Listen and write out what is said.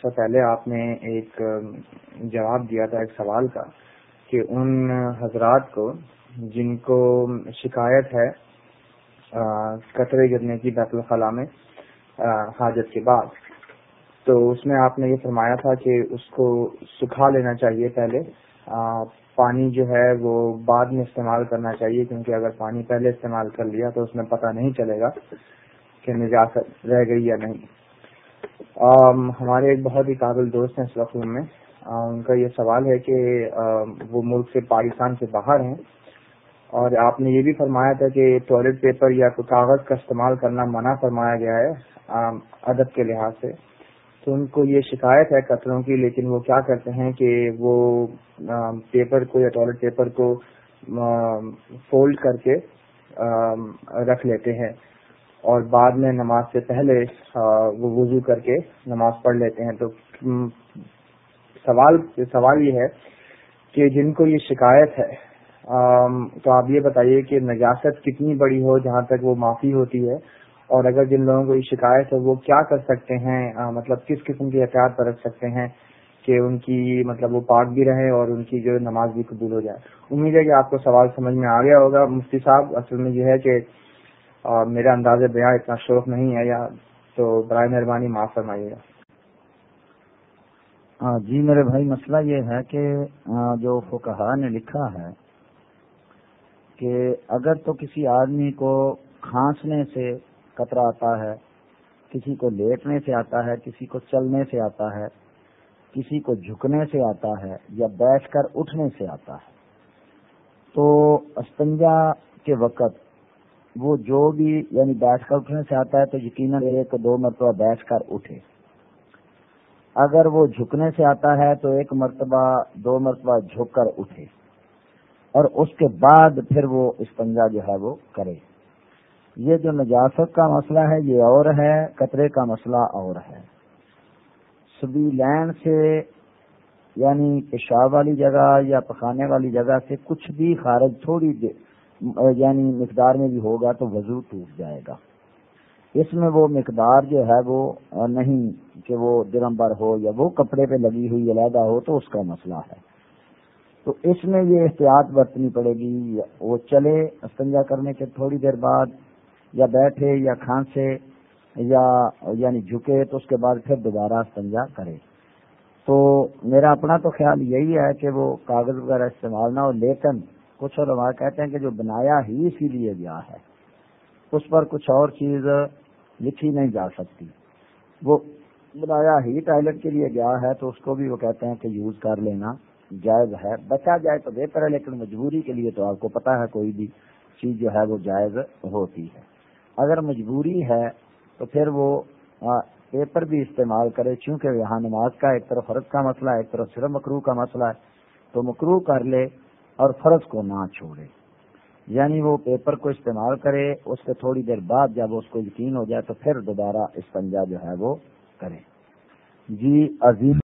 عرصہ پہلے آپ نے ایک جواب دیا تھا ایک سوال کا کہ ان حضرات کو جن کو شکایت ہے قطرے گرنے کی بیت الخلاء میں حاجت کے بعد، تو اس میں آپ نے یہ فرمایا تھا کہ اس کو سکھا لینا چاہیے پہلے پانی جو ہے وہ بعد میں استعمال کرنا چاہیے، کیونکہ اگر پانی پہلے استعمال کر لیا تو اس میں پتہ نہیں چلے گا کہ نجاست رہ گئی یا نہیں۔ ہمارے ایک بہت ہی قابل دوست ہیں اس وقت میں۔ ان کا یہ سوال ہے کہ وہ ملک سے پاکستان سے باہر ہیں۔ اور آپ نے یہ بھی فرمایا تھا کہ ٹوائلٹ پیپر یا کوئی کاغذ کا استعمال کرنا منع فرمایا گیا ہے ادب کے لحاظ سے۔ تو ان کو یہ شکایت ہے قطروں کی، لیکن وہ کیا کرتے ہیں کہ وہ پیپر کو یا ٹوائلٹ پیپر کو فولڈ کر کے رکھ لیتے ہیں۔ اور بعد میں نماز سے پہلے وہ وضو کر کے نماز پڑھ لیتے ہیں. تو سوال سوال یہ ہے کہ جن کو یہ شکایت ہے تو آپ یہ بتائیے کہ نجاست کتنی بڑی ہو جہاں تک وہ معافی ہوتی ہے؟ اور اگر جن لوگوں کو یہ شکایت ہے، وہ کیا کر سکتے ہیں؟ مطلب کس قسم کی احتیاط پر رکھ سکتے ہیں کہ ان کی مطلب وہ پاک بھی رہے اور ان کی جو نماز بھی قبول ہو جائے؟ امید ہے کہ آپ کو سوال سمجھ میں آ گیا ہوگا. مفتی صاحب، اصل میں یہ ہے کہ میرا انداز بیاں اتنا شوق نہیں ہے یا تو برائے مہربانی معاف فرمائیے گا۔ ہاں جی میرے بھائی، مسئلہ یہ ہے کہ جو فکہ نے لکھا ہے کہ اگر تو کسی آدمی کو کھانسنے سے قطرہ آتا ہے، کسی کو لیٹنے سے آتا ہے، کسی کو چلنے سے آتا ہے، کسی کو جھکنے سے آتا ہے یا بیٹھ کر اٹھنے سے آتا ہے، تو استنجا کے وقت وہ جو بھی یعنی بیٹھ کر اٹھنے سے آتا ہے تو یقیناً ایک دو مرتبہ بیٹھ کر اٹھے۔ اگر وہ جھکنے سے آتا ہے تو ایک مرتبہ، دو مرتبہ جھک کر اٹھے۔ اور اس کے بعد پھر وہ استنجا جو ہے وہ کرے۔ یہ جو نجاست کا مسئلہ ہے، یہ اور ہے، قطرے کا مسئلہ اور ہے۔ سبھی لین سے یعنی پیشاب والی جگہ یا پخانے والی جگہ سے کچھ بھی خارج تھوڑی یعنی مقدار میں بھی ہوگا تو وضو ٹوٹ جائے گا۔ اس میں وہ مقدار جو ہے وہ نہیں کہ وہ درم بر ہو یا وہ کپڑے پہ لگی ہوئی علیحدہ ہو تو اس کا مسئلہ ہے۔ تو اس میں یہ احتیاط برتنی پڑے گی، وہ چلے استنجا کرنے کے تھوڑی دیر بعد، یا بیٹھے یا کھانسے یا یعنی جھکے تو اس کے بعد پھر دوبارہ استنجا کرے۔ تو میرا اپنا تو خیال یہی ہے کہ وہ کاغذ وغیرہ استعمال نہ ہو، لیکن کچھ علماء کہتے ہیں کہ جو بنایا ہی اسی لیے گیا ہے، اس پر کچھ اور چیز لکھی نہیں جا سکتی۔ وہ بنایا ہی ٹائلٹ کے لیے گیا ہے تو اس کو بھی وہ کہتے ہیں کہ یوز کر لینا جائز ہے۔ بچا جائے تو بہتر ہے، لیکن مجبوری کے لیے تو آپ کو پتا ہے کوئی بھی چیز جو ہے وہ جائز ہوتی ہے۔ اگر مجبوری ہے تو پھر وہ پیپر بھی استعمال کرے، چونکہ یہاں نماز کا ایک طرف فرض کا مسئلہ ہے، ایک طرف صرف مکرو کا مسئلہ ہے۔ تو مکرو کر لے اور فرض کو نہ چھوڑے۔ یعنی وہ پیپر کو استعمال کرے، اس سے تھوڑی دیر بعد جب اس کو یقین ہو جائے تو پھر دوبارہ استنجا جو ہے وہ کرے۔ جی عظیم